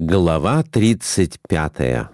Глава 35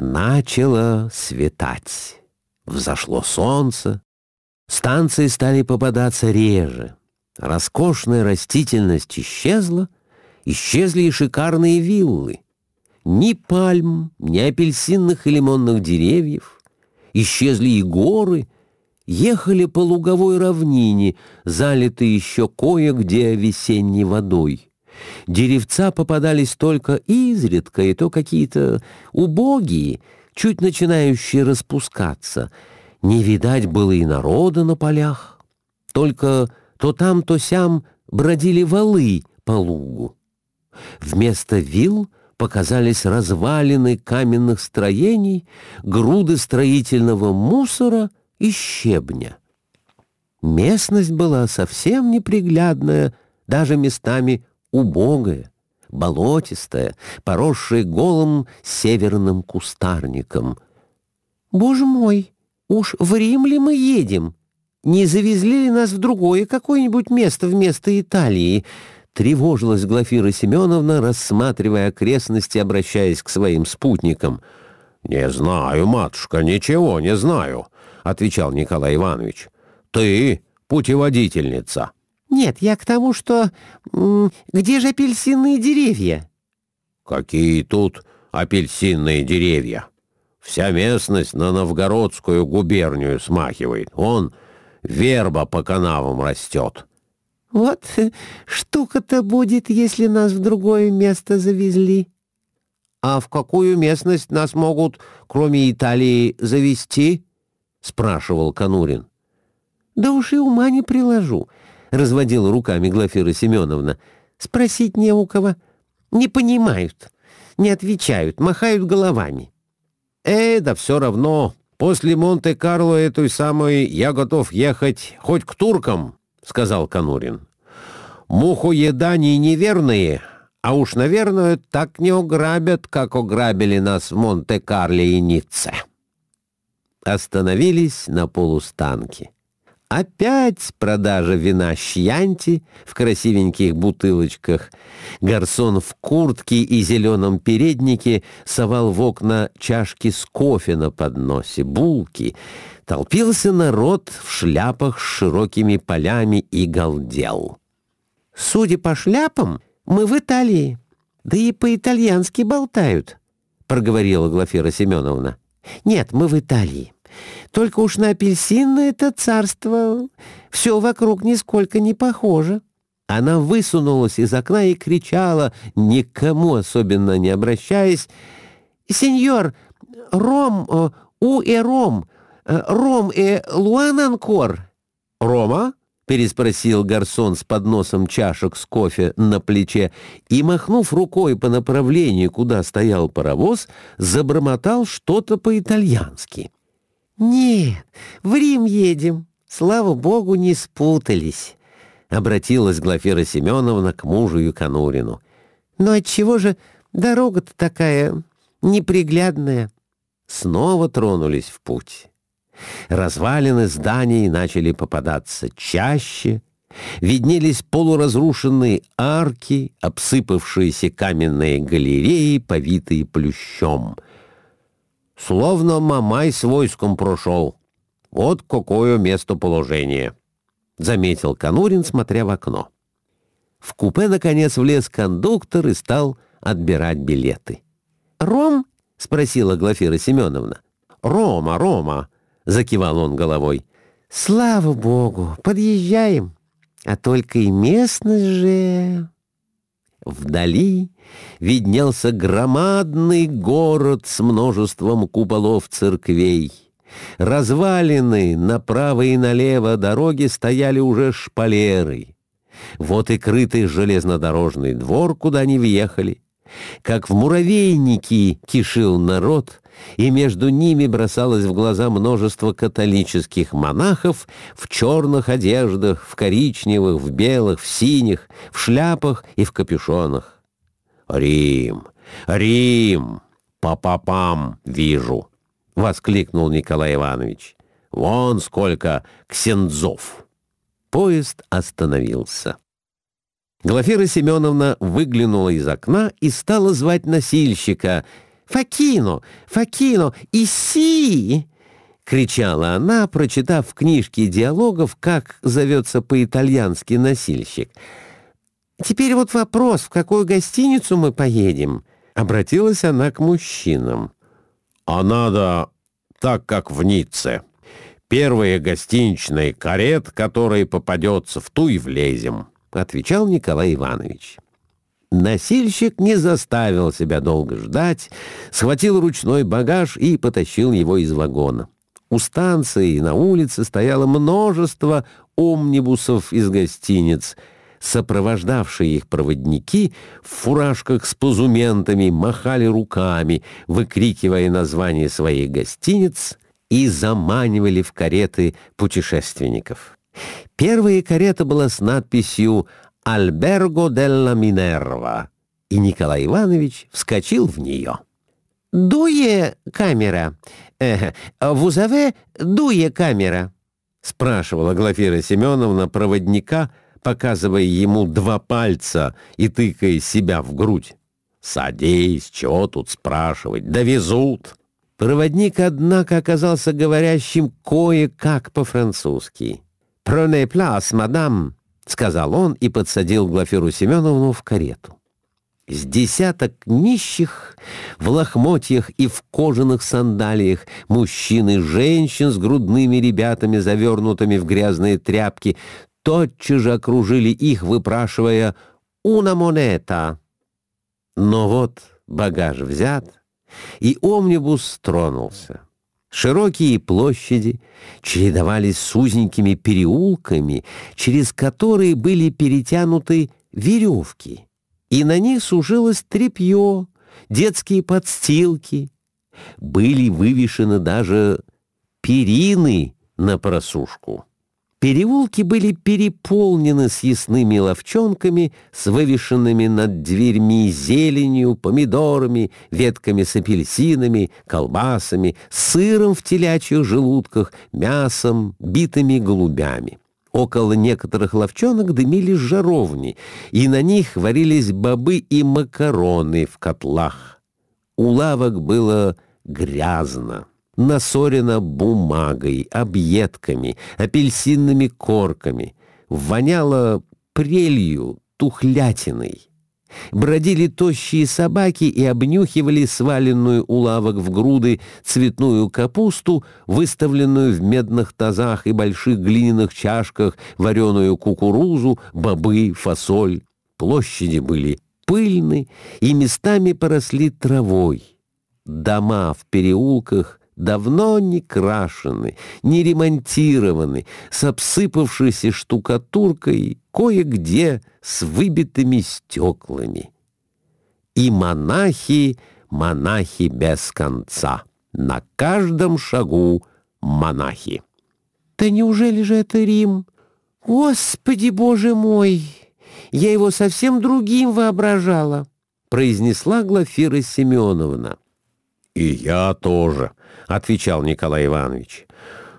Начало светать. Взошло солнце. Станции стали попадаться реже. Роскошная растительность исчезла. Исчезли и шикарные виллы. Ни пальм, ни апельсинных и лимонных деревьев. Исчезли и горы. Ехали по луговой равнине, залитые еще кое-где весенней водой. Деревца попадались только изредка, и то какие-то убогие, чуть начинающие распускаться. Не видать было и народа на полях. Только то там, то сям бродили валы по лугу. Вместо вил показались развалины каменных строений, груды строительного мусора и щебня. Местность была совсем неприглядная, даже местами убогая, болотистая, поросшая голым северным кустарником. «Боже мой, уж в Рим ли мы едем? Не завезли ли нас в другое какое-нибудь место вместо Италии?» Тревожилась Глафира Семеновна, рассматривая окрестности, обращаясь к своим спутникам. «Не знаю, матушка, ничего не знаю», — отвечал Николай Иванович. «Ты путеводительница». «Нет, я к тому, что... Где же апельсинные деревья?» «Какие тут апельсинные деревья? Вся местность на Новгородскую губернию смахивает. Он верба по канавам растет». «Вот штука-то будет, если нас в другое место завезли». «А в какую местность нас могут, кроме Италии, завести?» — спрашивал Конурин. «Да уж и ума не приложу. — разводила руками Глафира Семеновна. «Спросить не у кого. Не понимают, не отвечают, махают головами». «Э, да все равно. После Монте-Карло этой самой я готов ехать хоть к туркам», — сказал Конурин. «Мухоедане неверные, а уж, наверное, так не ограбят, как ограбили нас в Монте-Карле и Ницце». Остановились на полустанке. Опять продажа вина Щьянти в красивеньких бутылочках. Гарсон в куртке и зеленом переднике совал в окна чашки с кофе на подносе, булки. Толпился народ в шляпах с широкими полями и галдел. «Судя по шляпам, мы в Италии. Да и по-итальянски болтают», — проговорила Глафира Семеновна. «Нет, мы в Италии. Только уж на апельсинное это царство все вокруг нисколько не похоже. Она высунулась из окна и кричала, никому особенно не обращаясь, «Сеньор, ром, э, у и ром, э, ром и луананкор». «Рома?» — переспросил гарсон с подносом чашек с кофе на плече и, махнув рукой по направлению, куда стоял паровоз, забормотал что-то по-итальянски. «Нет, в Рим едем. Слава богу, не спутались», — обратилась Глафира Семеновна к мужу и Конурину. «Но отчего же дорога-то такая неприглядная?» Снова тронулись в путь. Развалины зданий начали попадаться чаще, виднелись полуразрушенные арки, обсыпавшиеся каменные галереи, повитые плющом — Словно Мамай с войском прошел. Вот какое местоположение!» — заметил Конурин, смотря в окно. В купе, наконец, влез кондуктор и стал отбирать билеты. «Ром?» — спросила Глафира Семеновна. «Рома, Рома!» — закивал он головой. «Слава богу, подъезжаем. А только и местность же...» Вдали виднелся громадный город с множеством куполов церквей. Развалины направо и налево дороги стояли уже шпалеры. Вот и крытый железнодорожный двор, куда они въехали. Как в муравейнике кишил народ, и между ними бросалось в глаза множество католических монахов в черных одеждах, в коричневых, в белых, в синих, в шляпах и в капюшонах. «Рим! Рим! Па-па-пам! Вижу!» — воскликнул Николай Иванович. «Вон сколько ксензов!» Поезд остановился. Глафира Семеновна выглянула из окна и стала звать носильщика. «Факино! Факино! Иси!» — кричала она, прочитав в книжке диалогов, как зовется по-итальянски носильщик. «Теперь вот вопрос, в какую гостиницу мы поедем?» Обратилась она к мужчинам. «А надо так, как в Ницце. Первая гостиничная карет, которая попадется, в ту и влезем». — отвечал Николай Иванович. Носильщик не заставил себя долго ждать, схватил ручной багаж и потащил его из вагона. У станции на улице стояло множество омнибусов из гостиниц. Сопровождавшие их проводники в фуражках с позументами махали руками, выкрикивая название своих гостиниц и заманивали в кареты путешественников. Первая карета была с надписью «Альберго делла Минерва», и Николай Иванович вскочил в нее. «Дуе камера? Э, вузове дуе камера?» — спрашивала Глафира Семеновна проводника, показывая ему два пальца и тыкая себя в грудь. «Садись, чего тут спрашивать, довезут!» Проводник, однако, оказался говорящим кое-как по-французски. «Prenez place, мадам», — сказал он и подсадил Глафиру Семеновну в карету. С десяток нищих в лохмотьях и в кожаных сандалиях, мужчин и женщин с грудными ребятами, завернутыми в грязные тряпки, тотчас же окружили их, выпрашивая «una монета». Но вот багаж взят, и омнибус тронулся. Широкие площади чередовались с узенькими переулками, через которые были перетянуты веревки, и на них сужилось тряпье, детские подстилки. Были вывешены даже перины на просушку. Переулки были переполнены съестными ловчонками с вывешенными над дверьми зеленью, помидорами, ветками с апельсинами, колбасами, сыром в телячьих желудках, мясом, битыми голубями. Около некоторых ловчонок дымились жаровни, и на них варились бобы и макароны в котлах. У лавок было грязно насорена бумагой, объедками, апельсинными корками, воняло прелью, тухлятиной. Бродили тощие собаки и обнюхивали сваленную у лавок в груды цветную капусту, выставленную в медных тазах и больших глиняных чашках, вареную кукурузу, бобы, фасоль. Площади были пыльны и местами поросли травой. Дома в переулках давно не крашены, не ремонтированы, с обсыпавшейся штукатуркой, кое-где с выбитыми стеклами. И монахи, монахи без конца, на каждом шагу монахи. «Да неужели же это Рим? Господи, Боже мой! Я его совсем другим воображала!» произнесла Глафира Семеновна. «И я тоже», — отвечал Николай Иванович.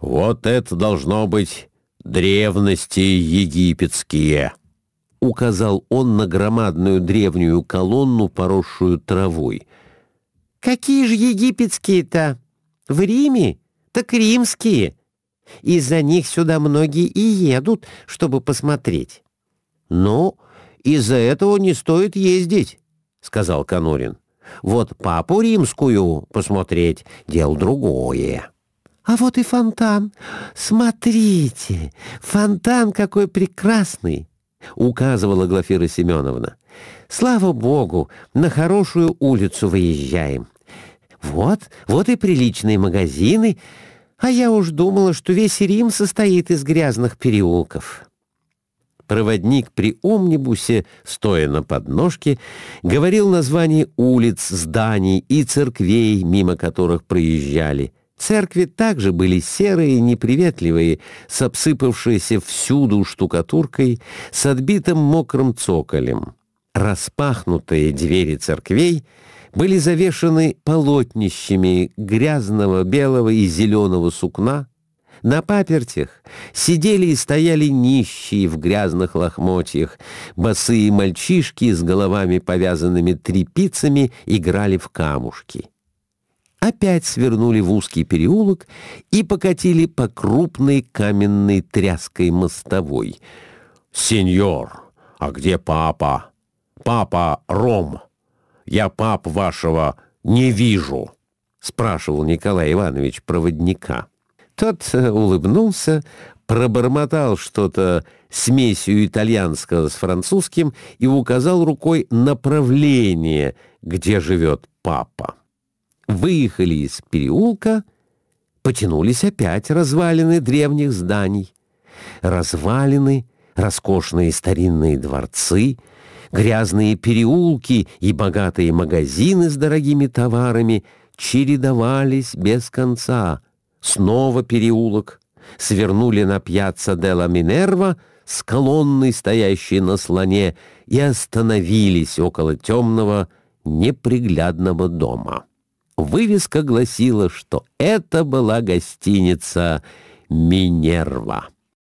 «Вот это должно быть древности египетские», — указал он на громадную древнюю колонну, поросшую травой. «Какие же египетские-то? В Риме? Так римские. Из-за них сюда многие и едут, чтобы посмотреть». «Ну, из-за этого не стоит ездить», — сказал Конурин. Вот папу римскую посмотреть — дело другое. А вот и фонтан. Смотрите, фонтан какой прекрасный, — указывала Глафира Семеновна. Слава богу, на хорошую улицу выезжаем. Вот, вот и приличные магазины, а я уж думала, что весь Рим состоит из грязных переулков. Проводник при омнибусе, стоя на подножке, говорил названия улиц, зданий и церквей, мимо которых проезжали. Церкви также были серые, неприветливые, с обсыпавшейся всюду штукатуркой, с отбитым мокрым цоколем. Распахнутые двери церквей были завешаны полотнищами грязного белого и зеленого сукна, На папертях сидели и стояли нищие в грязных лохмотьях. Босые мальчишки с головами, повязанными тряпицами, играли в камушки. Опять свернули в узкий переулок и покатили по крупной каменной тряской мостовой. «Сеньор, а где папа? Папа Ром. Я пап вашего не вижу», — спрашивал Николай Иванович проводника. Тот э, улыбнулся, пробормотал что-то смесью итальянского с французским и указал рукой направление, где живет папа. Выехали из переулка, потянулись опять развалины древних зданий. Развалины, роскошные старинные дворцы, грязные переулки и богатые магазины с дорогими товарами чередовались без конца — Снова переулок. Свернули на пьяцца Делла Минерва с колонной, стоящей на слоне, и остановились около темного, неприглядного дома. Вывеска гласила, что это была гостиница «Минерва».